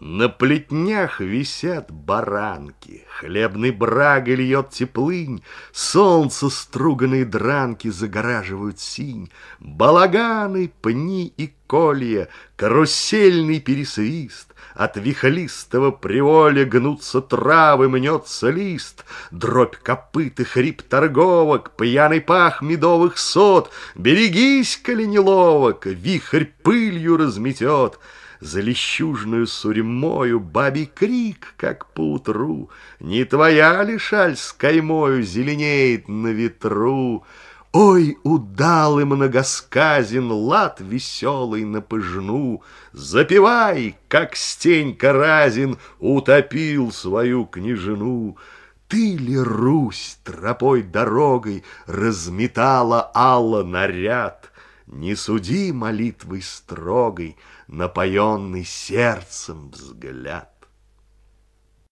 На плетнях висят баранки, Хлебный браг льет теплынь, Солнце струганные дранки Загораживают синь, Балаганы, пни и колья, Карусельный пересвист, От вихлистого приволя Гнутся травы, мнется лист, Дробь копыт и хрип торговок, Пьяный пах медовых сот, Берегись, коли неловок, Вихрь пылью разметет — за лещужную сурьмою Бабий крик, как поутру, Не твоя ли шаль с каймою Зеленеет на ветру? Ой, удал и многосказен Лад веселый на пыжну, Запевай, как Стенька Разин Утопил свою княжину. Ты ли, Русь, тропой дорогой Разметала Алла наряд? Не суди молитвой строгой, Напоенный сердцем взгляд.